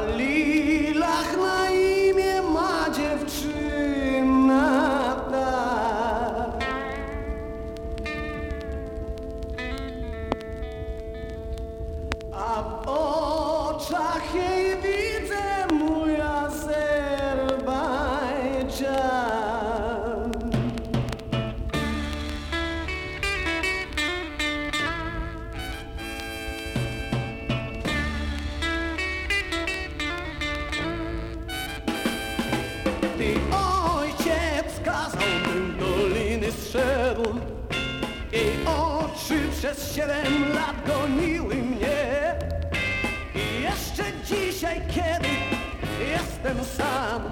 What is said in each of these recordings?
Lilach na imię ma dziewczyna ta. A w oczach jej przez siedem lat goniły mnie. I jeszcze dzisiaj, kiedy jestem sam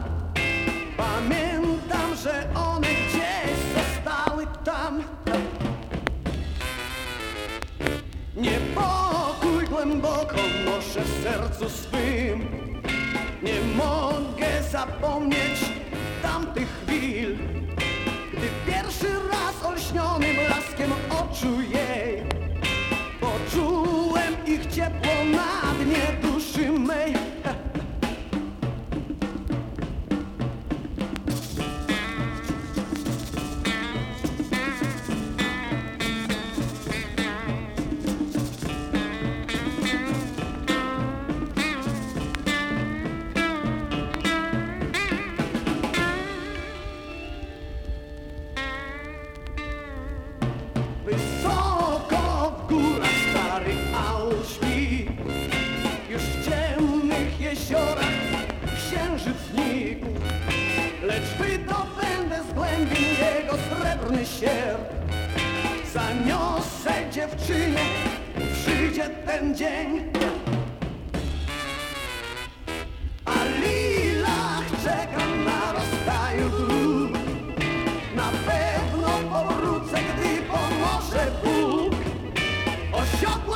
Pamiętam, że one gdzieś zostały tam. Niepokój głęboko noszę w sercu swym. Nie mogę zapomnieć tamtych chwil Gdy pierwszy raz olśnionym blaskiem oczu Zaniosę się, zaniosę dziewczynę, przyjdzie ten dzień. A lilach czekam na rozstaju, na pewno powrócę, gdy pomoże Bóg. Osiadło